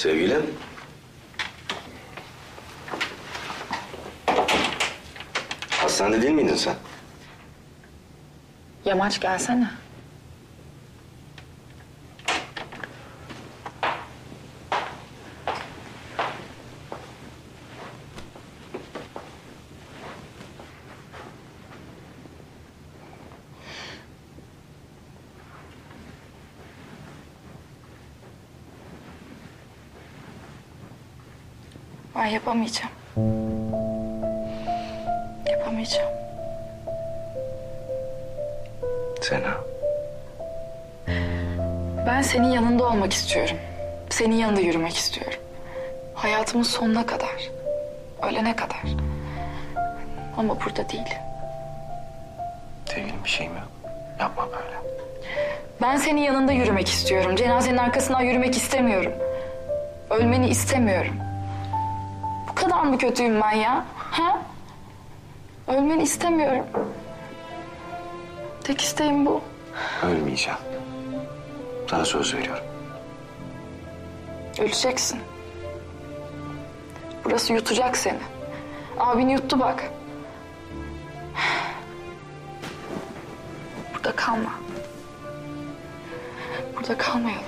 Sevgilim. Hastanede değil miydin sen? Yamaç gelsene. Ben yapamayacağım. Yapamayacağım. Sena. Ben senin yanında olmak istiyorum. Senin yanında yürümek istiyorum. Hayatımın sonuna kadar. Ölene kadar. Ama burada değil. Sevgilim bir şeyim yok. Yapma böyle. Ben senin yanında yürümek istiyorum. Cenazenin arkasından yürümek istemiyorum. Ölmeni istemiyorum. Bu kadar mı kötüyüm ben ya? Ha? Ölmeni istemiyorum. Tek isteğim bu. Ölmeyeceğim. Sana söz veriyorum. Öleceksin. Burası yutacak seni. Abin yuttu bak. Burada kalma. Burada kalmayalım.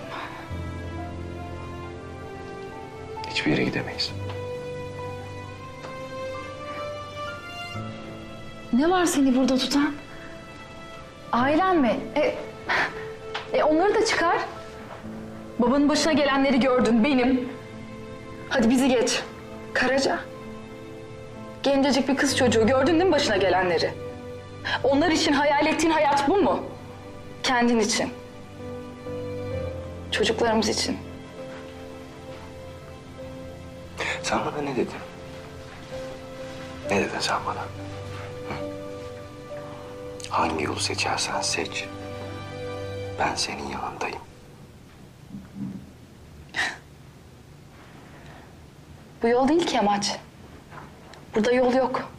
Hiçbir yere gidemeyiz. Ne var seni burada tutan? Ailen mi? E, e onları da çıkar. Babanın başına gelenleri gördün, benim. Hadi bizi geç. Karaca. Gencecik bir kız çocuğu gördün değil mi başına gelenleri? Onlar için hayal ettiğin hayat bu mu? Kendin için. Çocuklarımız için. Sen bana ne dedin? Ne dedin sen bana? Hangi yolu seçersen seç. Ben senin yanındayım. Bu yol değil ki amaç. Burada yol yok.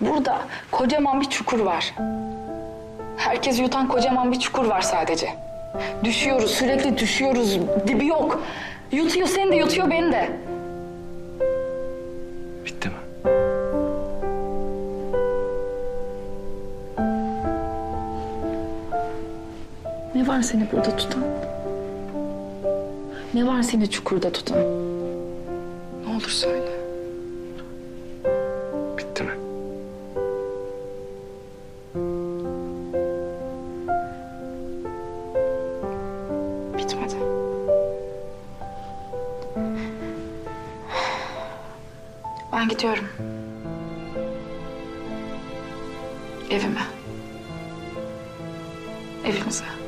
Burada kocaman bir çukur var. Herkes yutan kocaman bir çukur var sadece. Düşüyoruz, sürekli düşüyoruz. Dibi yok. Yutuyor seni de, yutuyor beni de. Ne var seni burada tutan? Ne var seni çukurda tutan? Ne olur söyle. Bitti mi? Bitmedi. Ben gidiyorum. Evime. Evimize.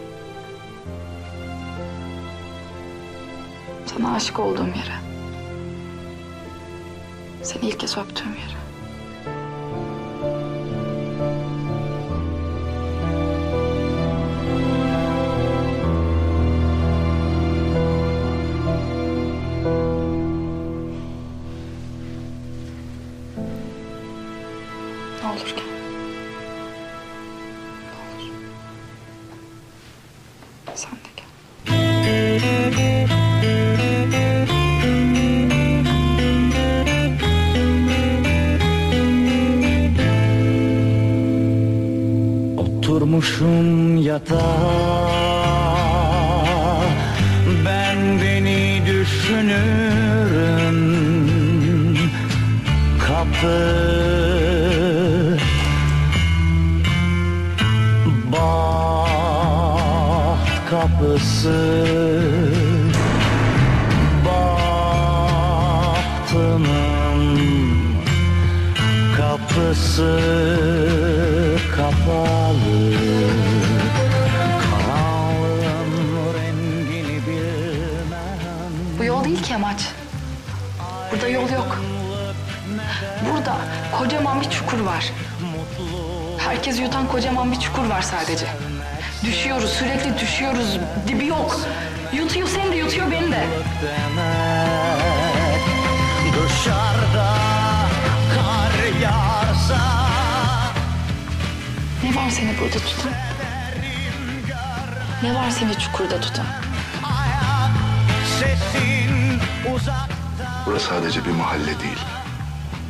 Sana aşık olduğum yere. Seni ilk kez öptüğüm yere. Oturmuşum yatağa Ben beni düşünürüm. Kapı Baht kapısı amaç. Burada yol yok. Burada kocaman bir çukur var. Herkes yutan kocaman bir çukur var sadece. Düşüyoruz, sürekli düşüyoruz. Dibi yok. Yutuyor seni de, yutuyor beni de. Dışarıda kar yağarsa Ne var seni burada tutan? Ne var seni çukurda tutan? Ayak sesin Burası sadece bir mahalle değil.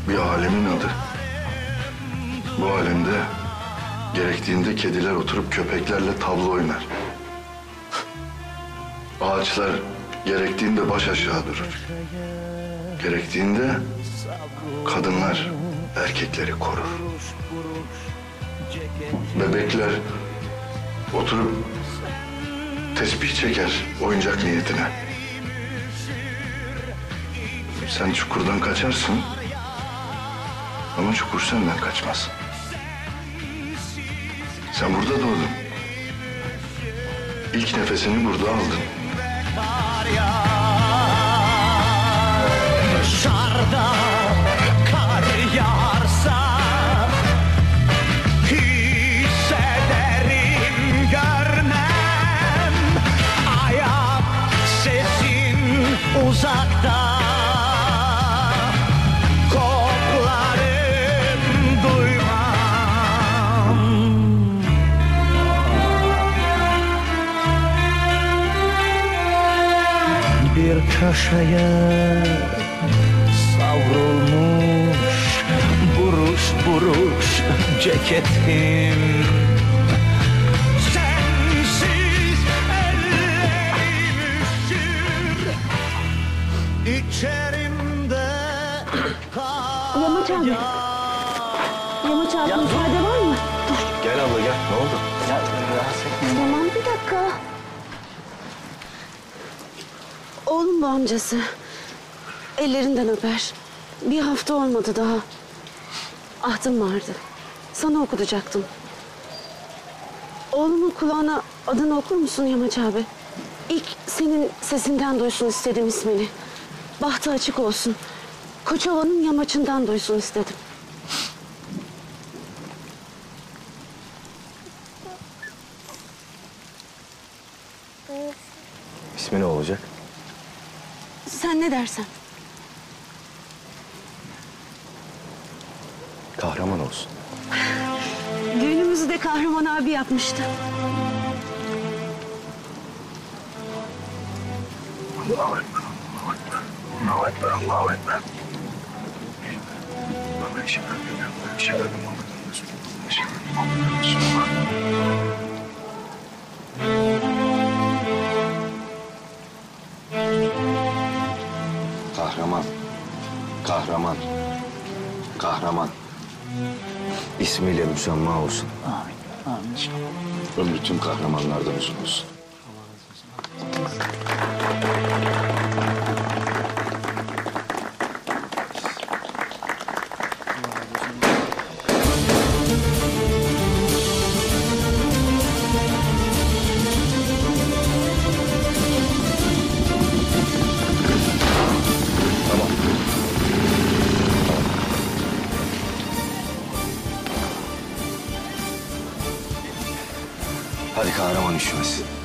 Bir alemin adı. Bu alemde gerektiğinde kediler oturup köpeklerle tablo oynar. Ağaçlar gerektiğinde baş aşağı durur. Gerektiğinde kadınlar erkekleri korur. Bebekler oturup tesbih çeker oyuncak niyetine. Sen çukurdan kaçarsın ama çukur senden kaçmaz. Sen burada doğdun. İlk nefesini burada aldın. Köşeye savrulmuş buruş buruş ceketim sensiz ellerim üşür içerimde kar Yamaç abi. Bu amcası. Ellerinden öper. Bir hafta olmadı daha. Ahtım vardı. Sana okutacaktım. Oğlumun kulağına adını okur musun Yamaç abi? İlk senin sesinden duysun istedim ismini. Bahtı açık olsun. Koçova'nın yamaçından duysun istedim. İsmi ne olacak? Sen ne dersen. Kahraman olsun. Düğünümüzü de Kahraman abi yapmıştı. Allahu Ekber, Allahu Ekber, Allahu Ekber, Allahu Ekber. Ben eşhedü en la ilahe illallah, eşhedü enne Kahraman, kahraman, kahraman. İsmiyle müsemma olsun. Amin, amin. Ömrü tüm kahramanlardan uzun olsun. Hadi kahraman üşümesin.